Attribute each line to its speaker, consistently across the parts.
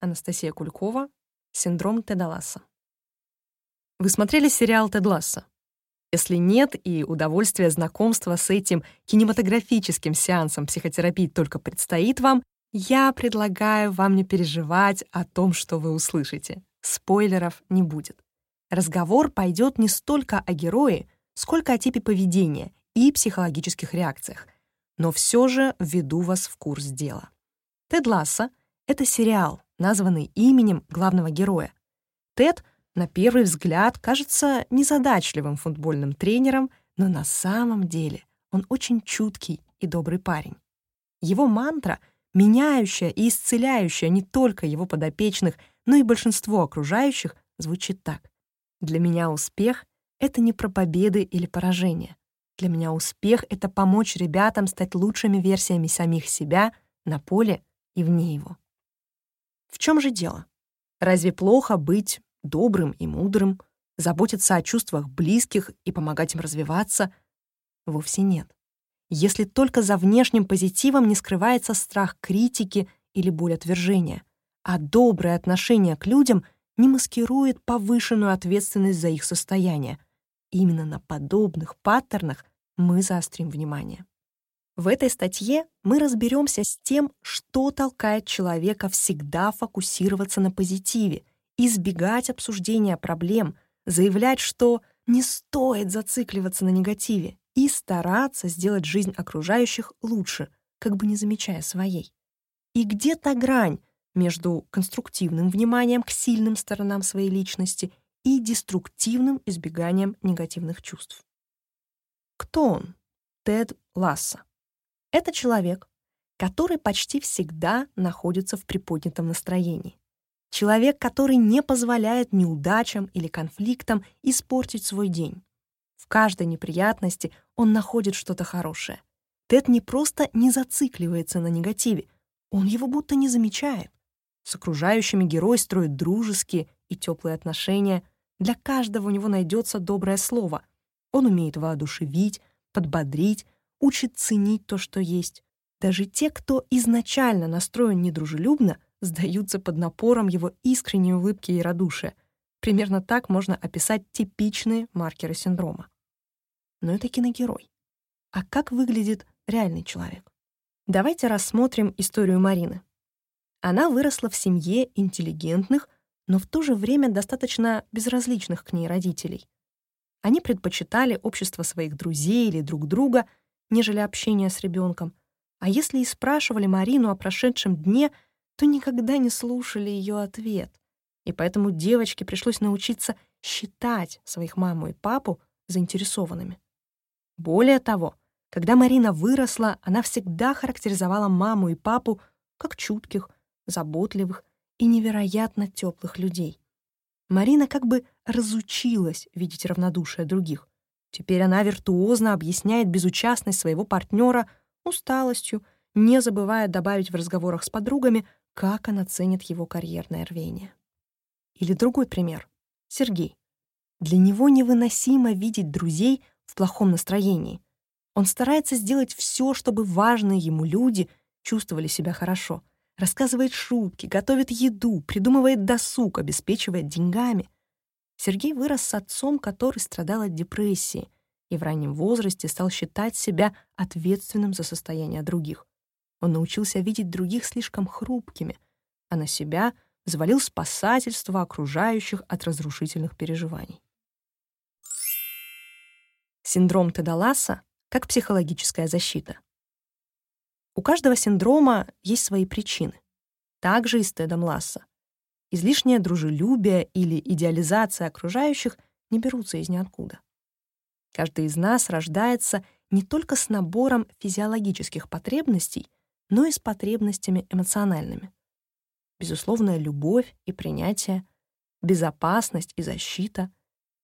Speaker 1: Анастасия Кулькова. Синдром Теда Ласса. Вы смотрели сериал «Тед Ласса»? Если нет, и удовольствие знакомства с этим кинематографическим сеансом психотерапии только предстоит вам, я предлагаю вам не переживать о том, что вы услышите. Спойлеров не будет. Разговор пойдет не столько о герое, сколько о типе поведения и психологических реакциях. Но все же введу вас в курс дела. «Тед Ласса» — это сериал, названный именем главного героя. Тед, на первый взгляд, кажется незадачливым футбольным тренером, но на самом деле он очень чуткий и добрый парень. Его мантра — меняющая и исцеляющая не только его подопечных, но и большинство окружающих, звучит так. Для меня успех — это не про победы или поражения. Для меня успех — это помочь ребятам стать лучшими версиями самих себя на поле и вне его. В чем же дело? Разве плохо быть добрым и мудрым, заботиться о чувствах близких и помогать им развиваться? Вовсе нет если только за внешним позитивом не скрывается страх критики или боль отвержения, а доброе отношение к людям не маскирует повышенную ответственность за их состояние. Именно на подобных паттернах мы заострим внимание. В этой статье мы разберемся с тем, что толкает человека всегда фокусироваться на позитиве, избегать обсуждения проблем, заявлять, что не стоит зацикливаться на негативе, и стараться сделать жизнь окружающих лучше, как бы не замечая своей. И где та грань между конструктивным вниманием к сильным сторонам своей личности и деструктивным избеганием негативных чувств? Кто он? Тед Ласса. Это человек, который почти всегда находится в приподнятом настроении. Человек, который не позволяет неудачам или конфликтам испортить свой день. В каждой неприятности он находит что-то хорошее. Тед не просто не зацикливается на негативе, он его будто не замечает. С окружающими герой строит дружеские и теплые отношения. Для каждого у него найдется доброе слово. Он умеет воодушевить, подбодрить, учит ценить то, что есть. Даже те, кто изначально настроен недружелюбно, сдаются под напором его искренней улыбки и радушия. Примерно так можно описать типичные маркеры синдрома но это киногерой. А как выглядит реальный человек? Давайте рассмотрим историю Марины. Она выросла в семье интеллигентных, но в то же время достаточно безразличных к ней родителей. Они предпочитали общество своих друзей или друг друга, нежели общение с ребенком. А если и спрашивали Марину о прошедшем дне, то никогда не слушали ее ответ. И поэтому девочке пришлось научиться считать своих маму и папу заинтересованными. Более того, когда Марина выросла, она всегда характеризовала маму и папу как чутких, заботливых и невероятно теплых людей. Марина как бы разучилась видеть равнодушие других. Теперь она виртуозно объясняет безучастность своего партнера усталостью, не забывая добавить в разговорах с подругами, как она ценит его карьерное рвение. Или другой пример. Сергей. Для него невыносимо видеть друзей в плохом настроении. Он старается сделать все, чтобы важные ему люди чувствовали себя хорошо. Рассказывает шутки, готовит еду, придумывает досуг, обеспечивает деньгами. Сергей вырос с отцом, который страдал от депрессии и в раннем возрасте стал считать себя ответственным за состояние других. Он научился видеть других слишком хрупкими, а на себя взвалил спасательство окружающих от разрушительных переживаний. Синдром Тедаласа как психологическая защита. У каждого синдрома есть свои причины. Также и с Тедом Ласса. Излишнее дружелюбие или идеализация окружающих не берутся из ниоткуда. Каждый из нас рождается не только с набором физиологических потребностей, но и с потребностями эмоциональными. Безусловная любовь и принятие, безопасность и защита,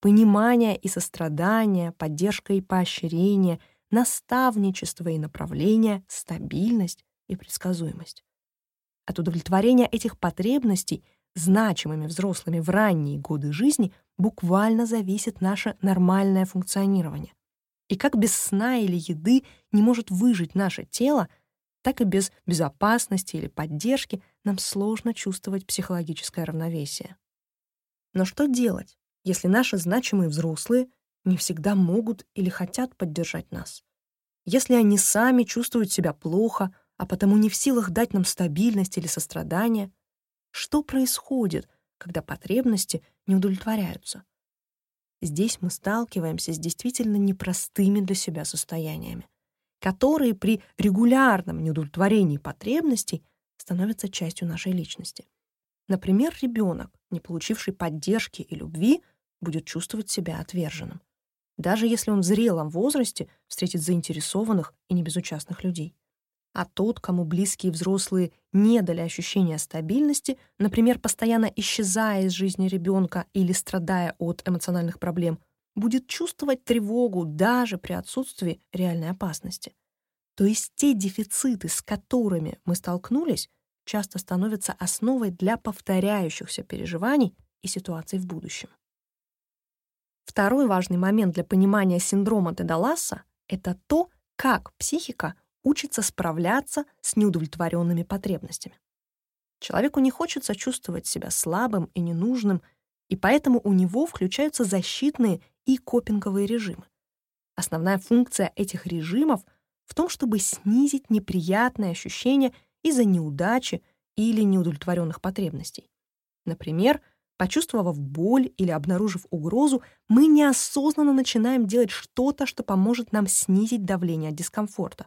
Speaker 1: Понимание и сострадание, поддержка и поощрение, наставничество и направление, стабильность и предсказуемость. От удовлетворения этих потребностей значимыми взрослыми в ранние годы жизни буквально зависит наше нормальное функционирование. И как без сна или еды не может выжить наше тело, так и без безопасности или поддержки нам сложно чувствовать психологическое равновесие. Но что делать, если наши значимые взрослые не всегда могут или хотят поддержать нас? Если они сами чувствуют себя плохо, а потому не в силах дать нам стабильность или сострадание, что происходит, когда потребности не удовлетворяются? Здесь мы сталкиваемся с действительно непростыми для себя состояниями, которые при регулярном неудовлетворении потребностей становятся частью нашей личности. Например, ребенок, не получивший поддержки и любви, будет чувствовать себя отверженным, даже если он в зрелом возрасте встретит заинтересованных и небезучастных людей. А тот, кому близкие взрослые не дали ощущения стабильности, например, постоянно исчезая из жизни ребенка или страдая от эмоциональных проблем, будет чувствовать тревогу даже при отсутствии реальной опасности. То есть те дефициты, с которыми мы столкнулись, часто становятся основой для повторяющихся переживаний и ситуаций в будущем. Второй важный момент для понимания синдрома Тедаласа — это то, как психика учится справляться с неудовлетворенными потребностями. Человеку не хочется чувствовать себя слабым и ненужным, и поэтому у него включаются защитные и копинговые режимы. Основная функция этих режимов в том, чтобы снизить неприятные ощущения из-за неудачи или неудовлетворенных потребностей. Например, почувствовав боль или обнаружив угрозу, мы неосознанно начинаем делать что-то, что поможет нам снизить давление от дискомфорта.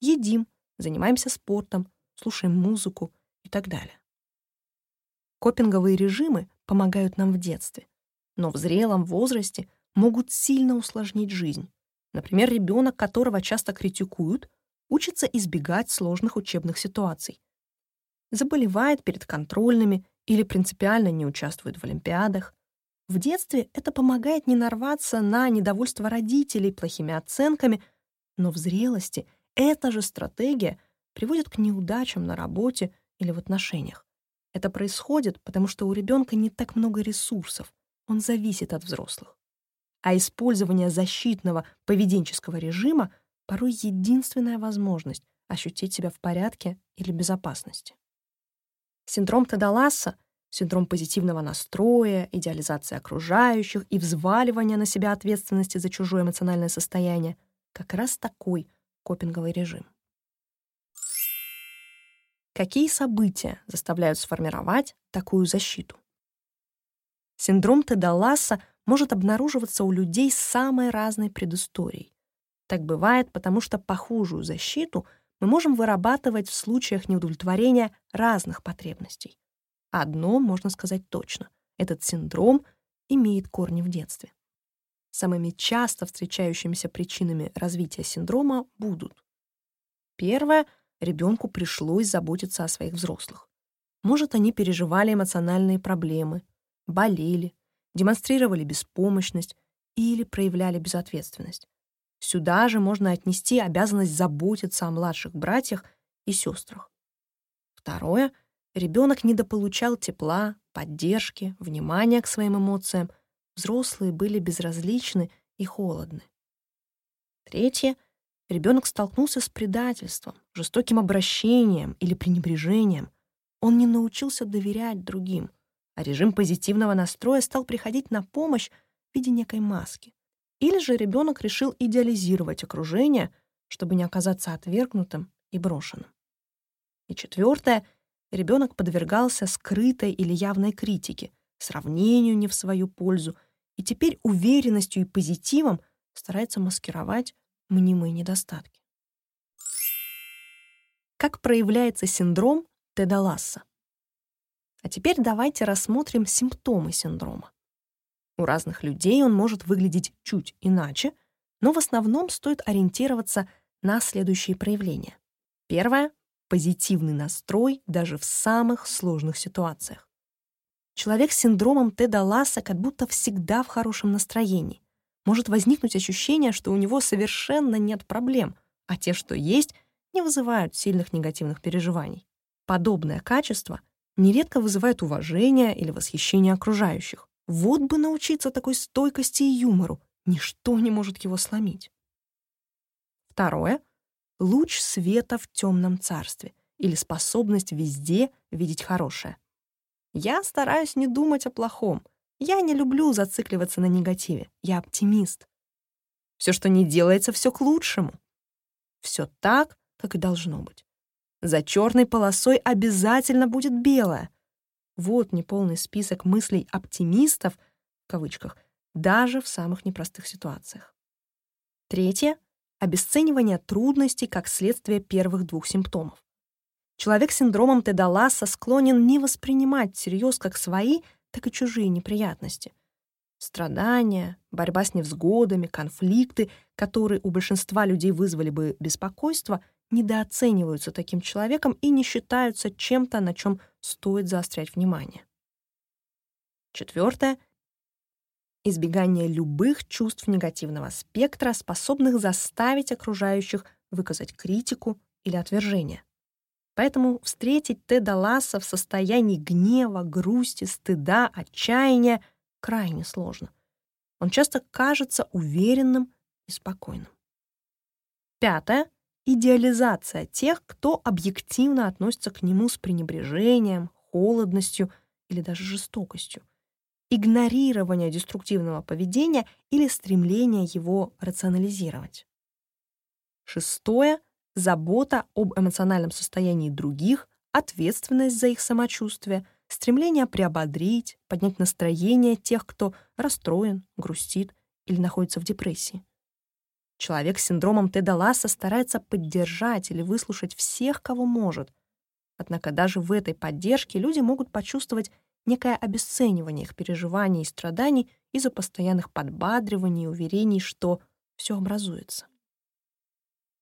Speaker 1: Едим, занимаемся спортом, слушаем музыку и так далее. Копинговые режимы помогают нам в детстве, но в зрелом возрасте могут сильно усложнить жизнь. Например, ребенок, которого часто критикуют, учится избегать сложных учебных ситуаций. Заболевает перед контрольными или принципиально не участвует в олимпиадах. В детстве это помогает не нарваться на недовольство родителей плохими оценками, но в зрелости эта же стратегия приводит к неудачам на работе или в отношениях. Это происходит, потому что у ребенка не так много ресурсов, он зависит от взрослых. А использование защитного поведенческого режима порой единственная возможность ощутить себя в порядке или безопасности. Синдром Тедаласа, синдром позитивного настроя, идеализация окружающих и взваливание на себя ответственности за чужое эмоциональное состояние — как раз такой копинговый режим. Какие события заставляют сформировать такую защиту? Синдром Тедаласа может обнаруживаться у людей с самой разной предысторией. Так бывает, потому что похожую защиту мы можем вырабатывать в случаях неудовлетворения разных потребностей. Одно можно сказать точно — этот синдром имеет корни в детстве. Самыми часто встречающимися причинами развития синдрома будут. Первое — ребенку пришлось заботиться о своих взрослых. Может, они переживали эмоциональные проблемы, болели, демонстрировали беспомощность или проявляли безответственность. Сюда же можно отнести обязанность заботиться о младших братьях и сестрах. Второе — ребенок недополучал тепла, поддержки, внимания к своим эмоциям, взрослые были безразличны и холодны. Третье — ребенок столкнулся с предательством, жестоким обращением или пренебрежением. Он не научился доверять другим, а режим позитивного настроя стал приходить на помощь в виде некой маски. Или же ребенок решил идеализировать окружение, чтобы не оказаться отвергнутым и брошенным. И четвертое — ребенок подвергался скрытой или явной критике, сравнению не в свою пользу, и теперь уверенностью и позитивом старается маскировать мнимые недостатки. Как проявляется синдром Теда Ласса? А теперь давайте рассмотрим симптомы синдрома. У разных людей он может выглядеть чуть иначе, но в основном стоит ориентироваться на следующие проявления. Первое — позитивный настрой даже в самых сложных ситуациях. Человек с синдромом Теда Ласса как будто всегда в хорошем настроении. Может возникнуть ощущение, что у него совершенно нет проблем, а те, что есть, не вызывают сильных негативных переживаний. Подобное качество нередко вызывает уважение или восхищение окружающих. Вот бы научиться такой стойкости и юмору. Ничто не может его сломить. Второе. луч света в темном царстве или способность везде видеть хорошее. Я стараюсь не думать о плохом. Я не люблю зацикливаться на негативе. Я оптимист. Все, что не делается, все к лучшему. Все так, как и должно быть. За черной полосой обязательно будет белое. Вот неполный список мыслей оптимистов, в кавычках, даже в самых непростых ситуациях. Третье — обесценивание трудностей как следствие первых двух симптомов. Человек с синдромом Теда Ласса склонен не воспринимать всерьез как свои, так и чужие неприятности. Страдания, борьба с невзгодами, конфликты, которые у большинства людей вызвали бы беспокойство, недооцениваются таким человеком и не считаются чем-то, на чем стоит заострять внимание. Четвертое — избегание любых чувств негативного спектра, способных заставить окружающих выказать критику или отвержение. Поэтому встретить Теда Ласса в состоянии гнева, грусти, стыда, отчаяния крайне сложно. Он часто кажется уверенным и спокойным. Пятое — идеализация тех, кто объективно относится к нему с пренебрежением, холодностью или даже жестокостью. Игнорирование деструктивного поведения или стремление его рационализировать. Шестое — забота об эмоциональном состоянии других, ответственность за их самочувствие — стремление приободрить, поднять настроение тех, кто расстроен, грустит или находится в депрессии. Человек с синдромом Теда Ласса старается поддержать или выслушать всех, кого может. Однако даже в этой поддержке люди могут почувствовать некое обесценивание их переживаний и страданий из-за постоянных подбадриваний и уверений, что все образуется.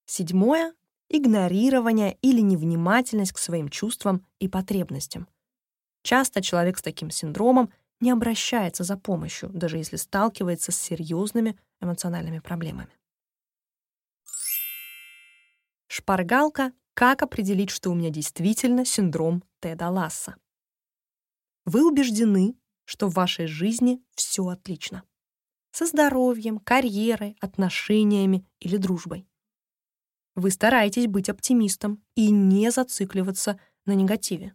Speaker 1: Седьмое — игнорирование или невнимательность к своим чувствам и потребностям — Часто человек с таким синдромом не обращается за помощью, даже если сталкивается с серьезными эмоциональными проблемами. Шпаргалка «Как определить, что у меня действительно синдром Теда Ласса?» Вы убеждены, что в вашей жизни все отлично. Со здоровьем, карьерой, отношениями или дружбой. Вы стараетесь быть оптимистом и не зацикливаться на негативе.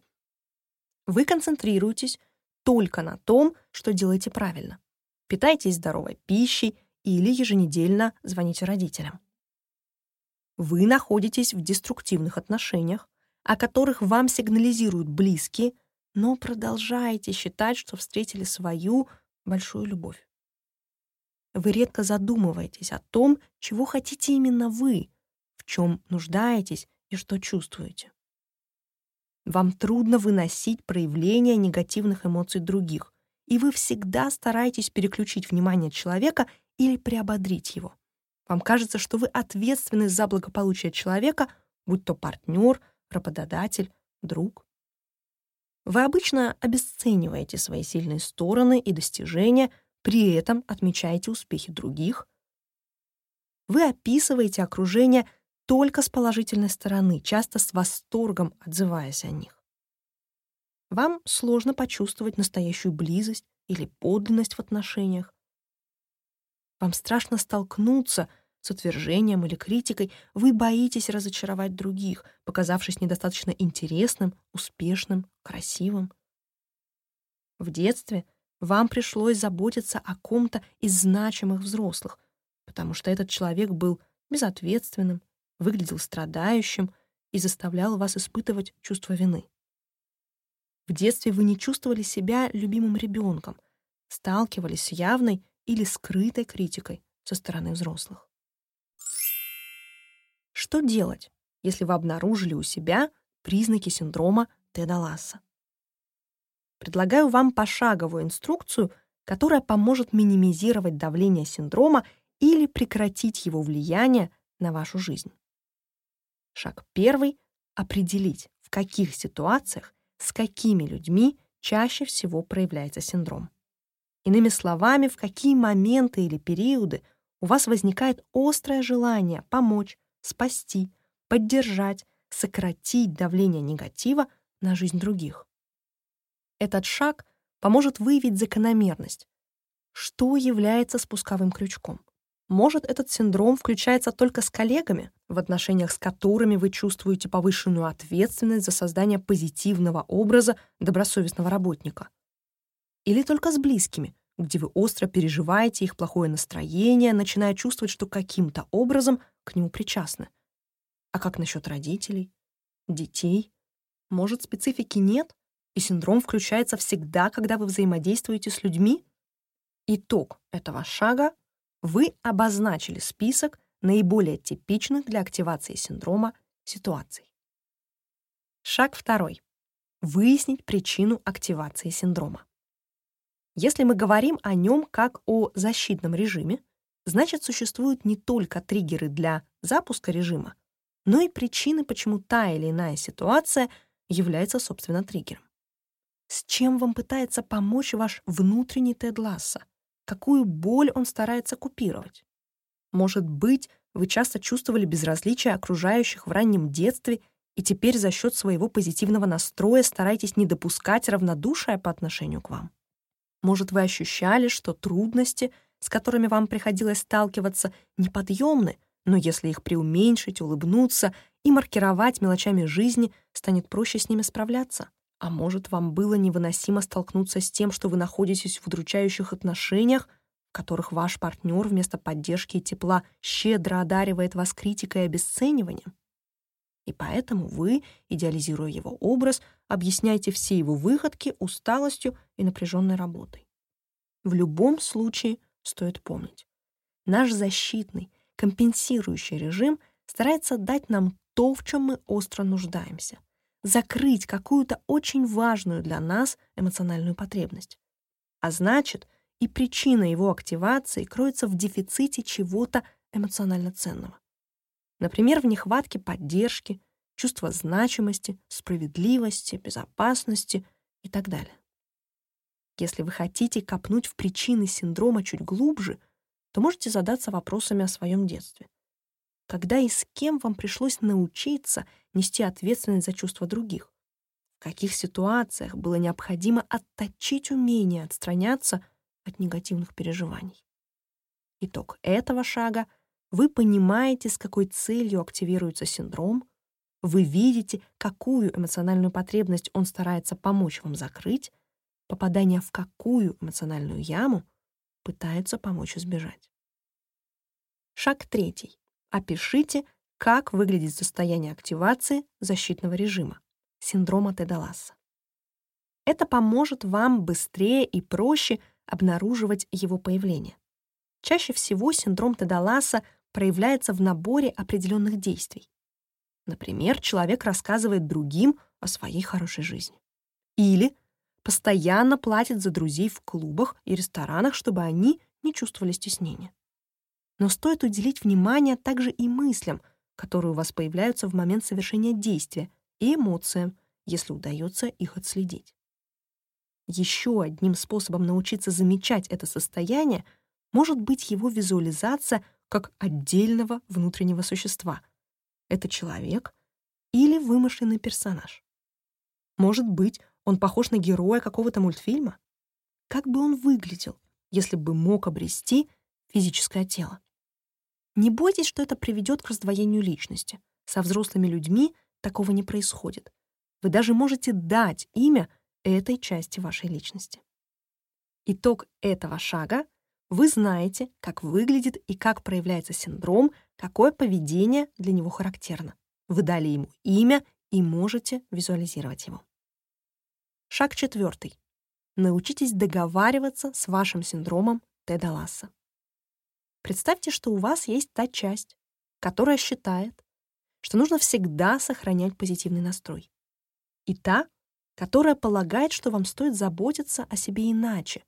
Speaker 1: Вы концентрируетесь только на том, что делаете правильно. Питайтесь здоровой пищей или еженедельно звоните родителям. Вы находитесь в деструктивных отношениях, о которых вам сигнализируют близкие, но продолжаете считать, что встретили свою большую любовь. Вы редко задумываетесь о том, чего хотите именно вы, в чем нуждаетесь и что чувствуете. Вам трудно выносить проявления негативных эмоций других, и вы всегда стараетесь переключить внимание человека или приободрить его. Вам кажется, что вы ответственны за благополучие человека, будь то партнер, работодатель, друг. Вы обычно обесцениваете свои сильные стороны и достижения, при этом отмечаете успехи других. Вы описываете окружение только с положительной стороны, часто с восторгом отзываясь о них. Вам сложно почувствовать настоящую близость или подлинность в отношениях. Вам страшно столкнуться с утверждением или критикой, вы боитесь разочаровать других, показавшись недостаточно интересным, успешным, красивым. В детстве вам пришлось заботиться о ком-то из значимых взрослых, потому что этот человек был безответственным, выглядел страдающим и заставлял вас испытывать чувство вины. В детстве вы не чувствовали себя любимым ребенком, сталкивались с явной или скрытой критикой со стороны взрослых. Что делать, если вы обнаружили у себя признаки синдрома Теда Ласса? Предлагаю вам пошаговую инструкцию, которая поможет минимизировать давление синдрома или прекратить его влияние на вашу жизнь. Шаг первый — определить, в каких ситуациях, с какими людьми чаще всего проявляется синдром. Иными словами, в какие моменты или периоды у вас возникает острое желание помочь, спасти, поддержать, сократить давление негатива на жизнь других. Этот шаг поможет выявить закономерность, что является спусковым крючком. Может, этот синдром включается только с коллегами, в отношениях с которыми вы чувствуете повышенную ответственность за создание позитивного образа добросовестного работника. Или только с близкими, где вы остро переживаете их плохое настроение, начиная чувствовать, что каким-то образом к нему причастны. А как насчет родителей, детей? Может, специфики нет, и синдром включается всегда, когда вы взаимодействуете с людьми? Итог этого шага — вы обозначили список наиболее типичных для активации синдрома ситуаций. Шаг второй. Выяснить причину активации синдрома. Если мы говорим о нем как о защитном режиме, значит, существуют не только триггеры для запуска режима, но и причины, почему та или иная ситуация является, собственно, триггером. С чем вам пытается помочь ваш внутренний Тед Ласса? Какую боль он старается купировать. Может быть, вы часто чувствовали безразличие окружающих в раннем детстве и теперь за счет своего позитивного настроя стараетесь не допускать равнодушия по отношению к вам. Может, вы ощущали, что трудности, с которыми вам приходилось сталкиваться, неподъемны, но если их преуменьшить, улыбнуться и маркировать мелочами жизни, станет проще с ними справляться. А может, вам было невыносимо столкнуться с тем, что вы находитесь в удручающих отношениях, в которых ваш партнер вместо поддержки и тепла щедро одаривает вас критикой и обесцениванием? И поэтому вы, идеализируя его образ, объясняете все его выходки усталостью и напряженной работой. В любом случае стоит помнить, наш защитный, компенсирующий режим старается дать нам то, в чем мы остро нуждаемся — закрыть какую-то очень важную для нас эмоциональную потребность. А значит, и причина его активации кроется в дефиците чего-то эмоционально ценного. Например, в нехватке поддержки, чувства значимости, справедливости, безопасности и так далее. Если вы хотите копнуть в причины синдрома чуть глубже, то можете задаться вопросами о своем детстве когда и с кем вам пришлось научиться нести ответственность за чувства других? В каких ситуациях было необходимо отточить умение отстраняться от негативных переживаний? Итог этого шага — вы понимаете, с какой целью активируется синдром, вы видите, какую эмоциональную потребность он старается помочь вам закрыть, попадание в какую эмоциональную яму пытается помочь избежать. Шаг третий. Опишите, как выглядит состояние активации защитного режима, синдрома Теда Ласса. Это поможет вам быстрее и проще обнаруживать его появление. Чаще всего синдром Теда Ласса проявляется в наборе определенных действий. Например, человек рассказывает другим о своей хорошей жизни. Или постоянно платит за друзей в клубах и ресторанах, чтобы они не чувствовали стеснения. Но стоит уделить внимание также и мыслям, которые у вас появляются в момент совершения действия, и эмоциям, если удается их отследить. Еще одним способом научиться замечать это состояние может быть его визуализация как отдельного внутреннего существа. Это человек или вымышленный персонаж. Может быть, он похож на героя какого-то мультфильма? Как бы он выглядел, если бы мог обрести физическое тело? Не бойтесь, что это приведет к раздвоению личности. Со взрослыми людьми такого не происходит. Вы даже можете дать имя этой части вашей личности. Итог этого шага — вы знаете, как выглядит и как проявляется синдром, какое поведение для него характерно. Вы дали ему имя и можете визуализировать его. Шаг четвертый. Научитесь договариваться с вашим синдромом Теда Ласса. Представьте, что у вас есть та часть, которая считает, что нужно всегда сохранять позитивный настрой. И та, которая полагает, что вам стоит заботиться о себе иначе,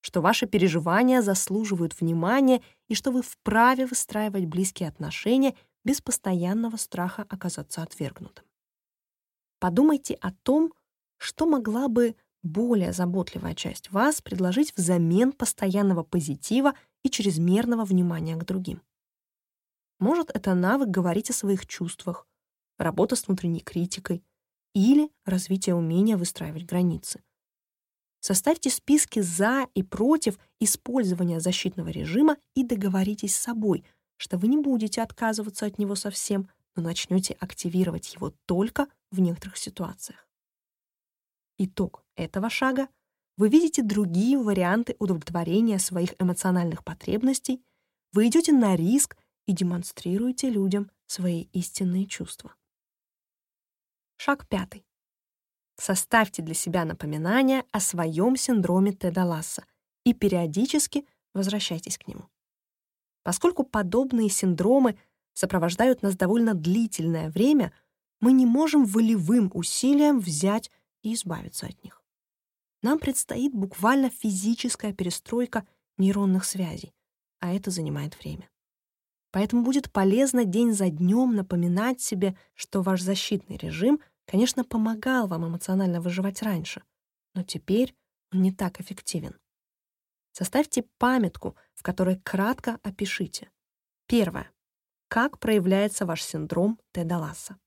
Speaker 1: что ваши переживания заслуживают внимания и что вы вправе выстраивать близкие отношения без постоянного страха оказаться отвергнутым. Подумайте о том, что могла бы более заботливая часть вас предложить взамен постоянного позитива и чрезмерного внимания к другим. Может, это навык говорить о своих чувствах, работа с внутренней критикой или развитие умения выстраивать границы. Составьте списки «за» и «против» использования защитного режима и договоритесь с собой, что вы не будете отказываться от него совсем, но начнете активировать его только в некоторых ситуациях. Итог этого шага — вы видите другие варианты удовлетворения своих эмоциональных потребностей, вы идете на риск и демонстрируете людям свои истинные чувства. Шаг пятый. Составьте для себя напоминание о своем синдроме Теда Ласса и периодически возвращайтесь к нему. Поскольку подобные синдромы сопровождают нас довольно длительное время, мы не можем волевым усилием взять и избавиться от них. Нам предстоит буквально физическая перестройка нейронных связей, а это занимает время. Поэтому будет полезно день за днем напоминать себе, что ваш защитный режим, конечно, помогал вам эмоционально выживать раньше, но теперь он не так эффективен. Составьте памятку, в которой кратко опишите. Первое. Как проявляется ваш синдром Теда Ласса?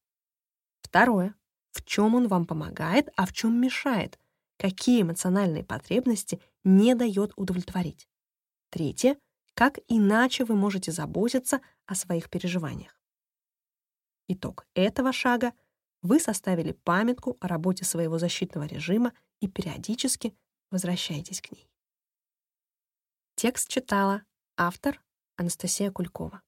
Speaker 1: Второе. В чем он вам помогает, а в чем мешает? Какие эмоциональные потребности не дает удовлетворить? Третье как иначе вы можете заботиться о своих переживаниях. Итог этого шага — вы составили памятку о работе своего защитного режима и периодически возвращаетесь к ней. Текст читала автор Анастасия Кулькова.